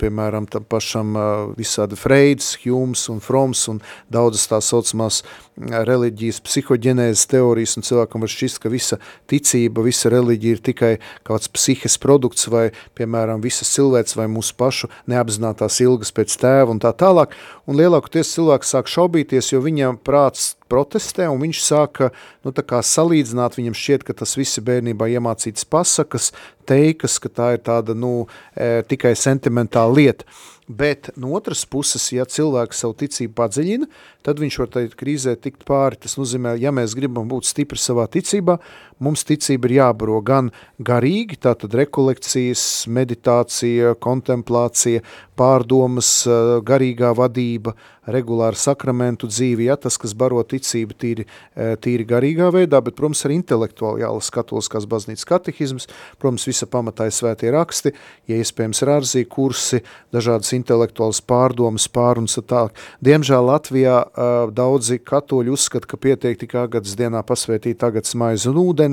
piemēram tam pašam visādi Freids, Humes un Froms un daudzas tā saucamās reliģijas, psihoģenēzes teorijas, un cilvēkam var šķist, ka visa ticība, visa reliģija ir tikai kāds psihes produkts vai, piemēram, visas cilvēks vai mūsu pašu neapzinātās ilgas pēc tēva un tā tālāk, un lielākoties cilvēks sāk šaubīties, jo viņam prāts protestē, un viņš sāka, nu, salīdzināt, viņam šķiet, ka tas visi bērnībā iemācītas pasakas, teikas, ka tā ir tāda, nu, e, tikai sentimentāla lieta. Bet no otras puses, ja cilvēks savu ticību padziļina, tad viņš var tajā krīzē tikt pāri. Tas nozīmē, ja mēs gribam būt stipri savā ticībā, mums ticība ir jābaro gan garīgi, tātad rekolekcijas, meditācija, kontemplācija, pārdomas, eh, garīgā vadība, regulāra sakramentu dzīve, ja tas, kas baro ticību tīri, eh, tīri garīgā veidā, bet, protams, arī intelektuāli jālas katoliskās baznīcas katehizmas, protams, visa pamatā ir svētie raksti, ja iespējams ir ārzī kursi, dažādas intelektuālas pārdomas, pārunas un tā. Diemžēl Latvijā uh, daudzi katoļi uzskata, ka pietiek tikai agatas dienā pasvētīt agatas maizi un ūdeni,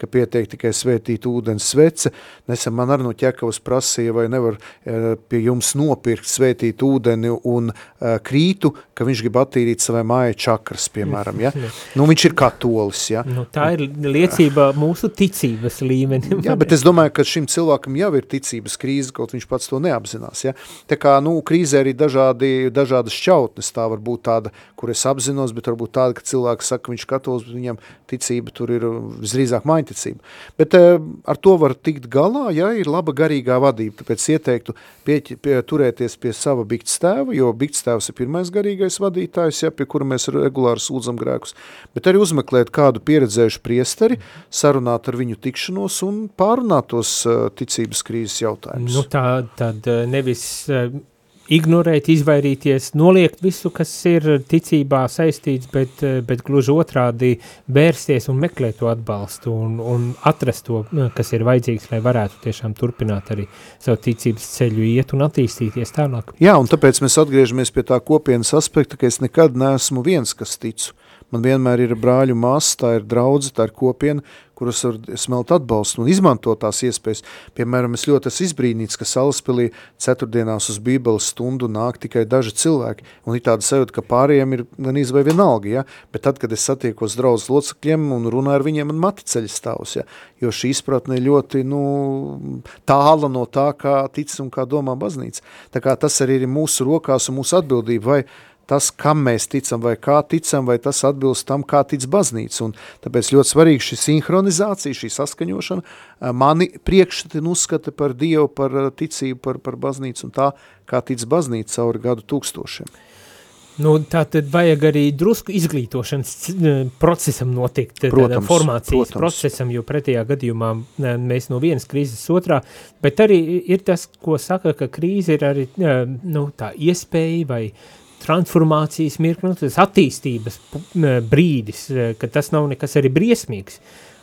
ka pietiek tikai svētīt ūdens svece. Nesen man arī no ķekavas prasīja, vai nevar uh, pie jums nopirkt svētīt ūdeni un uh, krītu, ka viņš grib attīrīt savai māja čakras, piemēram, ja? Nu, viņš ir katolis, ja? Nu, tā ir liecība mūsu ticības līmenim. Jā, bet es domāju, ka šim cilvēkam jau ir ticības krīze, kaut viņš pats to neapzinās. Ja? Tā kā, nu, krīzē arī dažādi, dažādas šķautnes, tā var būt tāda, kur es apzinos, bet varbūt tāda, ka cilvēks saka, ka viņš katolis, bet viņam ticība tur ir visdrīzāk maiņticība. Bet eh, ar to var tikt galā, ja ir laba garīgā vadība, tāpēc ieteiktu pie, pie, turēties pie sava bigtstēva, jo bigtstēvs ir pirmais garīgais vadītājs, ja, pie kura mēs regulāri sūdzam grēkus, bet arī uzmeklēt kādu pieredzējušu priesteri, sarunāt ar viņu tikšanos un pārunāt tos uh, ticības krīzes jautājumus. Nu, tā tad eh, nevis ignorēt, izvairīties, noliegt visu, kas ir ticībā saistīts, bet, uh, bet gluži otrādi vērsties un meklēt to atbalstu un, un atrast to, uh, kas ir vajadzīgs, lai varētu tiešām turpināt arī savu ticības ceļu iet un attīstīties tālāk. Jā, un tāpēc mēs atgriežamies pie tā kopienas aspekta, ka es nekad neesmu viens, kas ticu. Man vienmēr ir brāļu māsas, tā ir draudze, tā ir kopiena, kuras var smelt atbalstu un izmantot tās iespējas. Piemēram, es ļoti esmu izbrīnīts, ka Salaspilī ceturtdienās uz bībeles stundu nāk tikai daži cilvēki, un ir tāda sajūta, ka pārējiem ir gan izvai vienalga, ja? bet tad, kad es satiekos draudzes locekļiem un runāju ar viņiem, man mati ceļa stāvus, ja? jo šī izpratne ļoti nu, tāla no tā, kā tic un kā domā baznīca. Tā kā tas arī ir mūsu rokās un mūsu atbildība, vai tas, kam mēs ticam vai kā ticam, vai tas atbilst tam, kā tic baznīca. Un tāpēc ļoti svarīgi šī sinhronizācija, šī saskaņošana, mani priekšstati uzskata par Dievu, par ticību, par, par baznīcu un tā, kā tic baznīca cauri gadu tūkstošiem. Nu, tā tad vajag arī drusku izglītošanas procesam notikt, protams, formācijas protams. procesam, jo pretējā gadījumā mēs no vienas krīzes otrā, bet arī ir tas, ko saka, ka krīze ir arī nu, tā iespēja vai uh, transformācijas mirkli, nu, tas attīstības brīdis, e, ka tas nav nekas arī briesmīgs.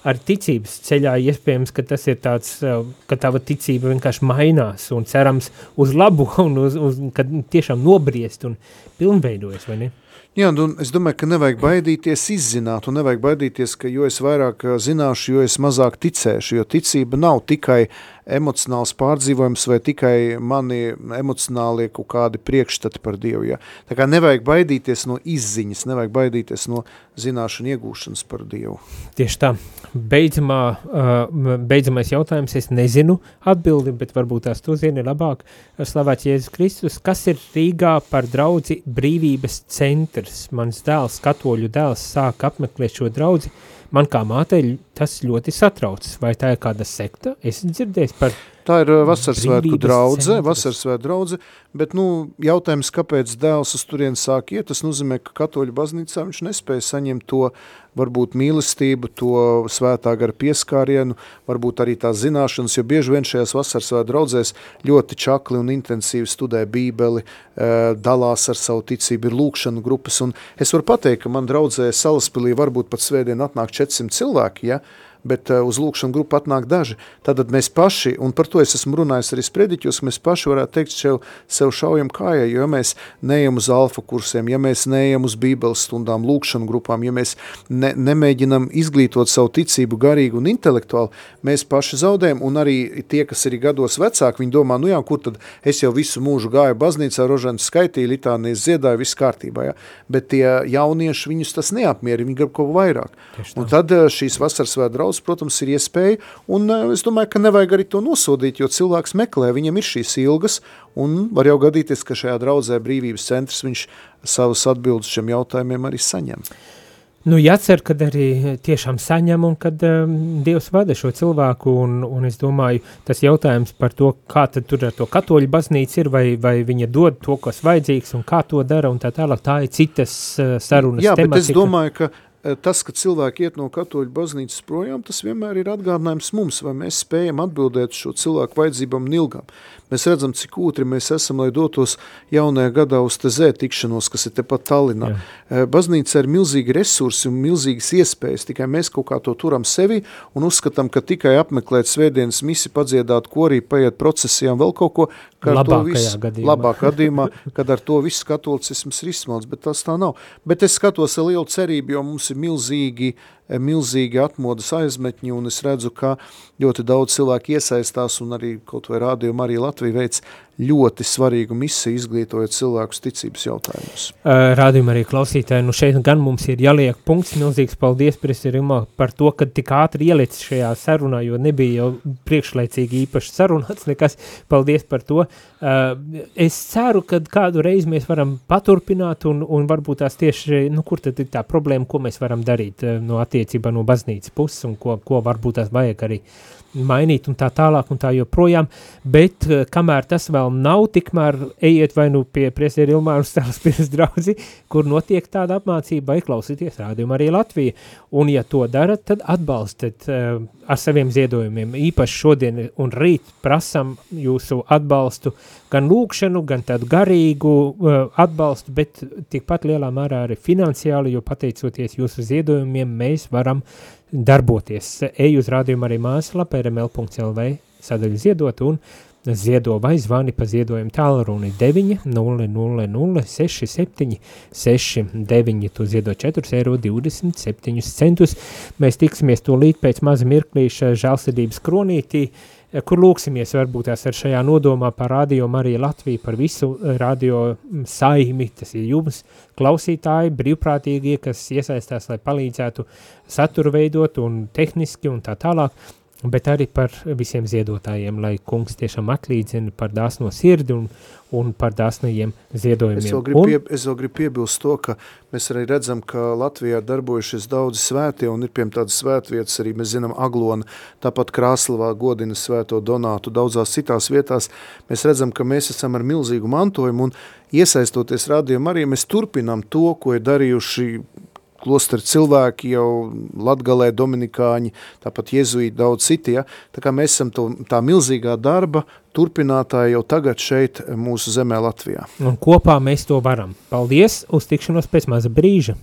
Ar ticības ceļā iespējams, ka tas ir tāds, e, ka tava ticība vienkārši mainās un cerams uz labu [LAUGHS] un uz, uz, kad tiešām nobriest un pilnveidojas, vai ne? Jā, un es domāju, ka nevajag baidīties izzināt, un nevajag baidīties, ka jo es vairāk zināšu, jo es mazāk ticēšu, jo ticība nav tikai emocionāls pārdzīvojums vai tikai mani emocionālie kaut kādi priekšstati par Dievu. Ja? Tā kā nevajag baidīties no izziņas, nevajag baidīties no zināšanu iegūšanas par Dievu. Tieši tā. Beidzamā, uh, beidzamais jautājums, es nezinu atbildi, bet varbūt tās tu zini labāk. Slavēts Jēzus Kristus, kas ir Rīgā par draudzi brīvības centrs? Mans dēls, katoļu dēls, sāk apmeklēt šo draudzi. Man kā mātei tas ļoti satrauc. Vai tā ir kāda sekta? Es dzirdēju par Tā ir uh, vasarsvētku draudze, vasarsvētku draudze, bet, nu, jautājums, kāpēc dēls uz turien sāk iet, tas nozīmē, ka katoļu baznīcā viņš nespēja saņemt to, varbūt mīlestību, to svētā gara pieskārienu, varbūt arī tās zināšanas, jo bieži vien šajās vasarsvētku draudzēs ļoti čakli un intensīvi studē bībeli, uh, dalās ar savu ticību, ir lūkšanu grupas, un es varu pateikt, ka man draudzē Salaspilī varbūt pat svētdien atnāk 400 cilvēki, ja, bet uh, uz lūkšanu grupu atnāk daži. Tad mēs paši, un par to es esmu runājis arī sprediķos, mēs paši varētu teikt sev, sev šaujam kājai, jo ja mēs neejam uz alfa kursiem, ja mēs neejam uz bībeles stundām, lūkšanu grupām, ja mēs ne, nemēģinam izglītot savu ticību garīgi un intelektuāli, mēs paši zaudējam, un arī tie, kas ir gados vecāki, viņi domā, nu jā, kur tad es jau visu mūžu gāju baznīcā, rožanu skaitīju, litānijas ziedāju, viss kārtībā, ja? bet tie jaunieši viņus tas neapmierina, viņi grib kaut vairāk. Un tad šīs vasaras vēl mums, protams, ir iespēja, un eh, es domāju, ka nevajag arī to nosodīt, jo cilvēks meklē, viņam ir šīs ilgas, un var jau gadīties, ka šajā draudzē brīvības centrs viņš savas atbildes šiem jautājumiem arī saņem. Nu, jācer, kad arī tiešām saņem un kad um, Dievs vada šo cilvēku, un, un es domāju, tas jautājums par to, kā tad tur ar to katoļu baznīca ir, vai, vai viņa dod to, kas vajadzīgs, un kā to dara, un tā tālāk, tā ir citas uh, sarunas Jā, tematika. bet es domāju, ka tas, ka cilvēki iet no katoļu baznīcas projām, tas vienmēr ir atgādinājums mums, vai mēs spējam atbildēt šo cilvēku vajadzībām un ilgām. Mēs redzam, cik ūtri mēs esam, lai dotos jaunajā gadā uz tezē tikšanos, kas ir tepat Tallinā. Jā. Eh, baznīca ir milzīgi resursi un milzīgas iespējas, tikai mēs kaut kā to turam sevi un uzskatām, ka tikai apmeklēt svētdienas misi, padziedāt korī, paiet procesijām, vēl kaut ko, ka ar to visu, gadījumā. labāk gadījumā, kad ar to viss katolicisms ir izsmalts, bet tas tā nav. Bet es skatos ar lielu cerību, jo mums ir milzīgi uh, milzīgi atmodas aizmetņi, un es redzu, ka ļoti daudz cilvēku iesaistās, un arī kaut vai rādījuma arī Latvija veic ļoti svarīgu misiju izglītojot cilvēkus ticības jautājumus. Rādījumā arī klausītāji, nu šeit gan mums ir jāliek punkts, milzīgs paldies Presirimā par to, ka tik ātri ielicis šajā sarunā, jo nebija jau priekšlaicīgi īpaši sarunāts nekas, paldies par to. Es ceru, ka kādu reizi mēs varam paturpināt un, un varbūt tās tieši, nu kur tad ir tā problēma, ko mēs varam darīt no attiecībā no baznīcas puses un ko, ko varbūt tās vajag arī uh, mainīt un tā tālāk un tā joprojām, bet eh, kamēr tas vēl nav, tikmēr ejiet vai nu pie priesēri Ilmāru Stēlas pies draudzi, kur notiek tāda apmācība, vai klausīties rādījumu arī Latvija, un ja to darat, tad atbalstat uh, ar saviem ziedojumiem, īpaši šodien un rīt prasam jūsu atbalstu, gan lūkšanu, gan tādu garīgu uh, atbalstu, bet tikpat lielā mērā arī finansiāli, jo pateicoties jūsu ziedojumiem mēs varam darboties. Ej uz rādījumu arī mājaslapē rml.lv sadaļu ziedot un ziedo vai zvani pa ziedojumu tālruni 9 0 0 0 6 7 6 9, tu ziedo 4 eiro 27 centus. Mēs tiksimies to līdz pēc maza mirklīša žālsirdības kronītī, kur lūksimies varbūt tās ar šajā nodomā par radio Mariju Latviju, par visu radio saimi, tas ir jums, klausītāji, brīvprātīgie, kas iesaistās, lai palīdzētu saturu veidot un tehniski un tā tālāk, bet arī par visiem ziedotājiem, lai kungs tiešām atlīdzina par dāsno sirdi un, un par dāsnajiem ziedojumiem. Es vēl, gribu un, pie, es vēl gribu piebilst to, ka mēs arī redzam, ka Latvijā darbojušies daudzi svētie, un ir piem tādas svētvietas arī, mēs zinām, Aglona, tāpat Krāslavā godina svēto Donātu, daudzās citās vietās. Mēs redzam, ka mēs esam ar milzīgu mantojumu, un iesaistoties rādījumu arī, mēs turpinām to, ko ir darījuši klosteri cilvēki jau Latgalē, Dominikāņi, tāpat Jezuīti, daudz citi, ja? tā kā mēs esam to, tā milzīgā darba turpinātāji jau tagad šeit mūsu zemē Latvijā. Un kopā mēs to varam. Paldies, uz tikšanos pēc maza brīža!